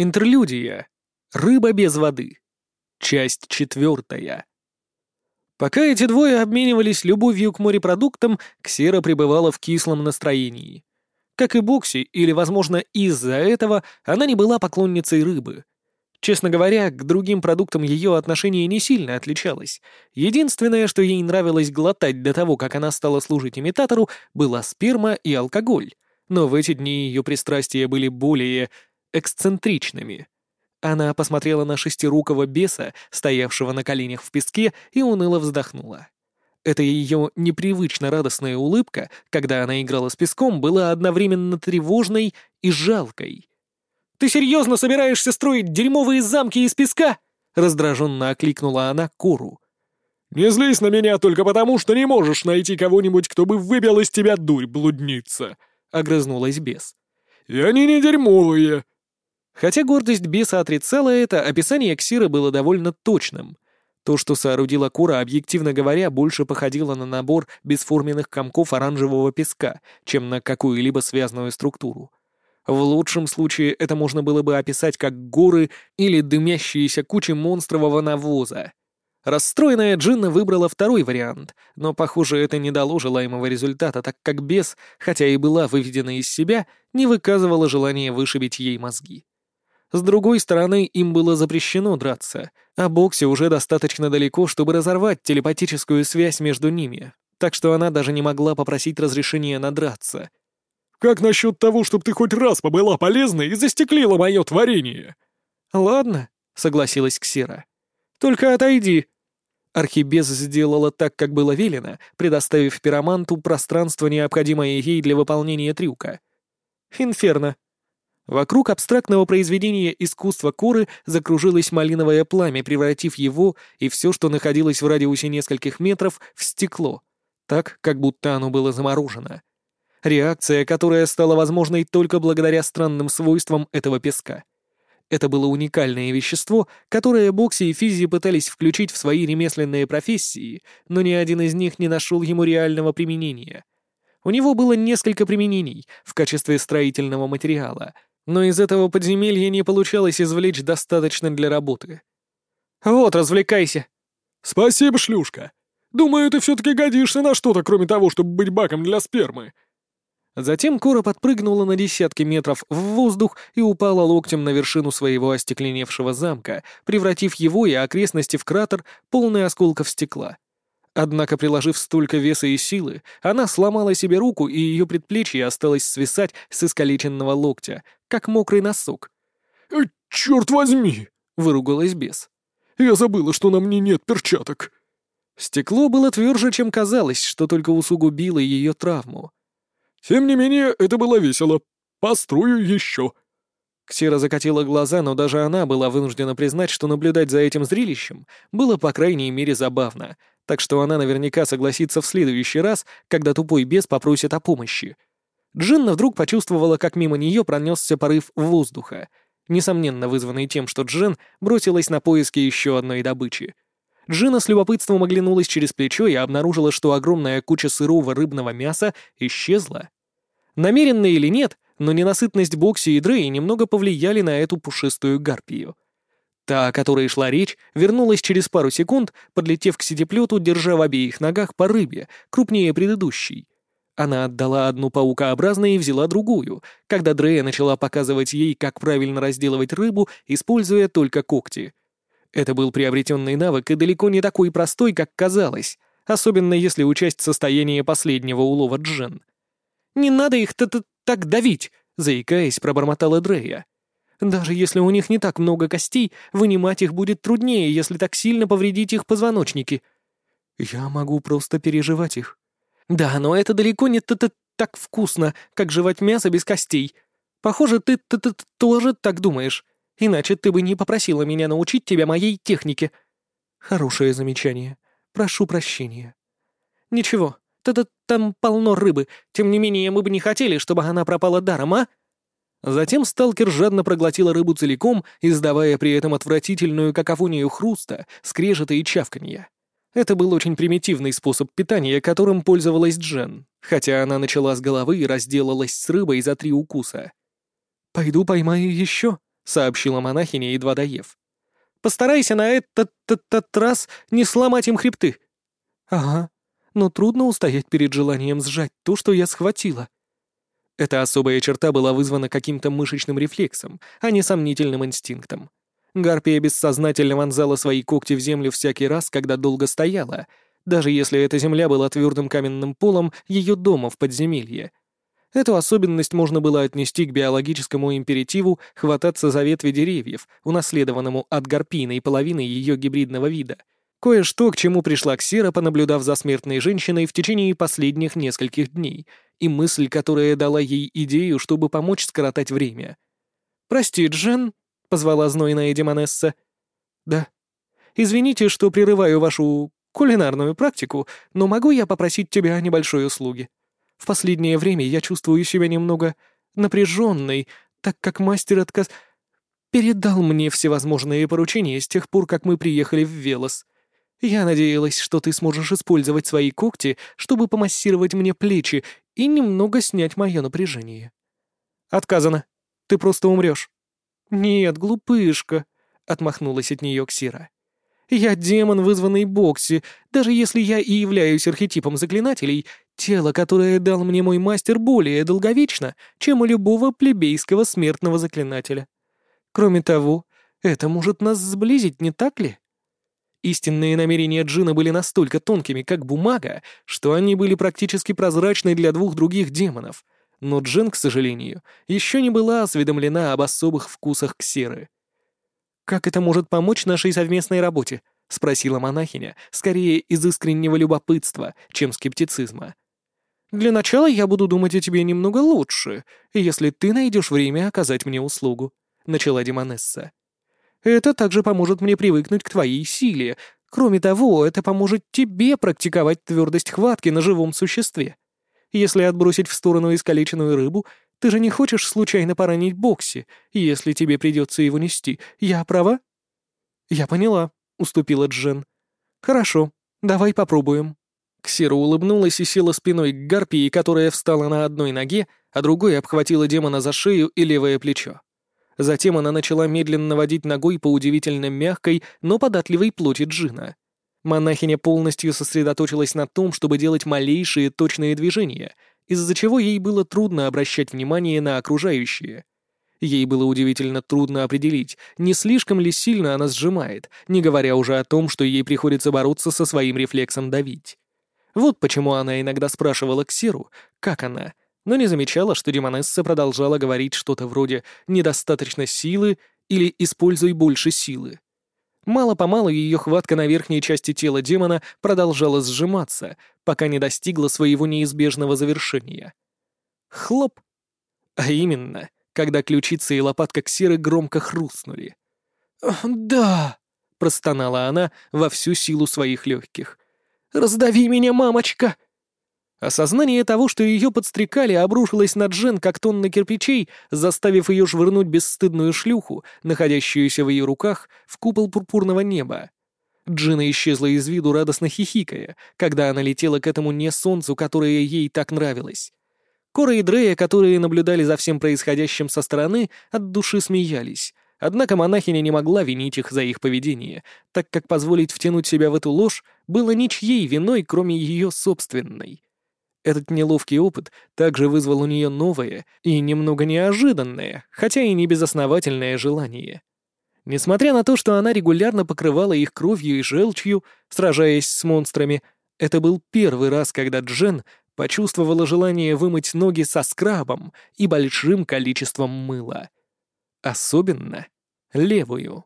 Интерлюдия. Рыба без воды. Часть четвертая. Пока эти двое обменивались любовью к морепродуктам, Ксера пребывала в кислом настроении. Как и Бокси, или, возможно, из-за этого, она не была поклонницей рыбы. Честно говоря, к другим продуктам ее отношение не сильно отличалось. Единственное, что ей нравилось глотать до того, как она стала служить имитатору, была сперма и алкоголь. Но в эти дни ее пристрастия были более эксцентричными. Она посмотрела на шестирукого беса, стоявшего на коленях в песке, и уныло вздохнула. Эта ее непривычно радостная улыбка, когда она играла с песком, была одновременно тревожной и жалкой. «Ты серьезно собираешься строить дерьмовые замки из песка?» — раздраженно окликнула она Кору. «Не злись на меня только потому, что не можешь найти кого-нибудь, кто бы выбил из тебя дурь, блудница!» — огрызнулась бес. «И они не дерьмовые!» Хотя гордость беса отрицала это, описание Ксиры было довольно точным. То, что соорудила Кура, объективно говоря, больше походило на набор бесформенных комков оранжевого песка, чем на какую-либо связанную структуру. В лучшем случае это можно было бы описать как горы или дымящиеся кучи монстрового навоза. Расстроенная Джинна выбрала второй вариант, но, похоже, это не дало желаемого результата, так как бес, хотя и была выведена из себя, не выказывала желания вышибить ей мозги. С другой стороны, им было запрещено драться, а Бокси уже достаточно далеко, чтобы разорвать телепатическую связь между ними, так что она даже не могла попросить разрешения надраться. «Как насчет того, чтобы ты хоть раз побыла полезной и застеклила мое творение?» «Ладно», — согласилась Ксера. «Только отойди». Архибез сделала так, как было велено, предоставив пироманту пространство, необходимое ей для выполнения трюка. «Инферно», Вокруг абстрактного произведения искусства Коры закружилось малиновое пламя, превратив его и все, что находилось в радиусе нескольких метров, в стекло, так, как будто оно было заморожено. Реакция, которая стала возможной только благодаря странным свойствам этого песка. Это было уникальное вещество, которое Бокси и Физи пытались включить в свои ремесленные профессии, но ни один из них не нашел ему реального применения. У него было несколько применений в качестве строительного материала — но из этого подземелья не получалось извлечь достаточно для работы. «Вот, развлекайся!» «Спасибо, шлюшка! Думаю, ты все-таки годишься на что-то, кроме того, чтобы быть баком для спермы!» Затем Кора подпрыгнула на десятки метров в воздух и упала локтем на вершину своего остекленевшего замка, превратив его и окрестности в кратер, полный осколков стекла. Однако, приложив столько веса и силы, она сломала себе руку, и ее предплечье осталось свисать с искалеченного локтя, как мокрый носок. «Э, «Черт возьми!» — выругалась бес. «Я забыла, что на мне нет перчаток». Стекло было тверже, чем казалось, что только усугубило ее травму. «Тем не менее, это было весело. Построю еще». Ксера закатила глаза, но даже она была вынуждена признать, что наблюдать за этим зрелищем было по крайней мере забавно, так что она наверняка согласится в следующий раз, когда тупой бес попросит о помощи. Джинна вдруг почувствовала, как мимо нее пронесся порыв воздуха, несомненно вызванный тем, что Джин бросилась на поиски еще одной добычи. Джина с любопытством оглянулась через плечо и обнаружила, что огромная куча сырого рыбного мяса исчезла. Намеренно или нет, но ненасытность Бокси и Дрей немного повлияли на эту пушистую гарпию — Та, о которой шла речь, вернулась через пару секунд, подлетев к сетеплету, держа в обеих ногах по рыбе, крупнее предыдущей. Она отдала одну паукообразную и взяла другую, когда Дрея начала показывать ей, как правильно разделывать рыбу, используя только когти. Это был приобретенный навык и далеко не такой простой, как казалось, особенно если учесть состояние последнего улова Джен. «Не надо их так давить!» — заикаясь, пробормотала Дрея. Даже если у них не так много костей, вынимать их будет труднее, если так сильно повредить их позвоночники. Я могу просто переживать их. Да, но это далеко не т -т так вкусно, как жевать мясо без костей. Похоже, ты т -т тоже так думаешь. Иначе ты бы не попросила меня научить тебя моей технике. Хорошее замечание. Прошу прощения. Ничего, т -т там полно рыбы. Тем не менее, мы бы не хотели, чтобы она пропала даром, а? Затем сталкер жадно проглотила рыбу целиком, издавая при этом отвратительную какофонию хруста, скрежета и чавканья. Это был очень примитивный способ питания, которым пользовалась Джен, хотя она начала с головы и разделалась с рыбой за три укуса. «Пойду поймаю еще», — сообщила монахиня, едва доев. «Постарайся на этот, этот раз не сломать им хребты». «Ага, но трудно устоять перед желанием сжать то, что я схватила». Эта особая черта была вызвана каким-то мышечным рефлексом, а не сомнительным инстинктом. Гарпия бессознательно вонзала свои когти в землю всякий раз, когда долго стояла, даже если эта земля была твердым каменным полом ее дома в подземелье. Эту особенность можно было отнести к биологическому императиву хвататься за ветви деревьев, унаследованному от гарпийной половины ее гибридного вида. Кое-что, к чему пришла Ксера, понаблюдав за смертной женщиной в течение последних нескольких дней, и мысль, которая дала ей идею, чтобы помочь скоротать время. «Прости, Джен», — позвала знойная демонесса. «Да. Извините, что прерываю вашу кулинарную практику, но могу я попросить тебя о небольшой услуге? В последнее время я чувствую себя немного напряженной, так как мастер отказ... передал мне всевозможные поручения с тех пор, как мы приехали в Велос. Я надеялась, что ты сможешь использовать свои когти, чтобы помассировать мне плечи и немного снять мое напряжение. Отказано. Ты просто умрешь. «Нет, глупышка», — отмахнулась от нее Ксира. «Я демон, вызванный Бокси. Даже если я и являюсь архетипом заклинателей, тело, которое дал мне мой мастер, более долговечно, чем у любого плебейского смертного заклинателя. Кроме того, это может нас сблизить, не так ли?» Истинные намерения Джина были настолько тонкими, как бумага, что они были практически прозрачны для двух других демонов — но Джен, к сожалению, еще не была осведомлена об особых вкусах ксеры. «Как это может помочь нашей совместной работе?» — спросила монахиня, скорее из искреннего любопытства, чем скептицизма. «Для начала я буду думать о тебе немного лучше, если ты найдешь время оказать мне услугу», — начала Демонесса. «Это также поможет мне привыкнуть к твоей силе. Кроме того, это поможет тебе практиковать твердость хватки на живом существе. Если отбросить в сторону искалеченную рыбу, ты же не хочешь случайно поранить Бокси, если тебе придется его нести. Я права?» «Я поняла», — уступила Джен. «Хорошо, давай попробуем». Ксира улыбнулась и села спиной к гарпии, которая встала на одной ноге, а другой обхватила демона за шею и левое плечо. Затем она начала медленно водить ногой по удивительно мягкой, но податливой плоти Джина. Монахиня полностью сосредоточилась на том, чтобы делать малейшие точные движения, из-за чего ей было трудно обращать внимание на окружающее. Ей было удивительно трудно определить, не слишком ли сильно она сжимает, не говоря уже о том, что ей приходится бороться со своим рефлексом давить. Вот почему она иногда спрашивала Ксеру, как она, но не замечала, что Демонесса продолжала говорить что-то вроде «недостаточно силы» или «используй больше силы». Мало-помалу ее хватка на верхней части тела демона продолжала сжиматься, пока не достигла своего неизбежного завершения. Хлоп! А именно, когда ключица и лопатка ксеры громко хрустнули. «Да!» — простонала она во всю силу своих легких. «Раздави меня, мамочка!» Осознание того, что ее подстрекали, обрушилось на Джен как тонна кирпичей, заставив ее швырнуть бесстыдную шлюху, находящуюся в ее руках, в купол пурпурного неба. Джина исчезла из виду, радостно хихикая, когда она летела к этому не солнцу, которое ей так нравилось. Кора и Дрея, которые наблюдали за всем происходящим со стороны, от души смеялись. Однако монахиня не могла винить их за их поведение, так как позволить втянуть себя в эту ложь было ничьей виной, кроме ее собственной. Этот неловкий опыт также вызвал у нее новое и немного неожиданное, хотя и не безосновательное желание. Несмотря на то, что она регулярно покрывала их кровью и желчью, сражаясь с монстрами, это был первый раз, когда Джен почувствовала желание вымыть ноги со скрабом и большим количеством мыла. Особенно левую.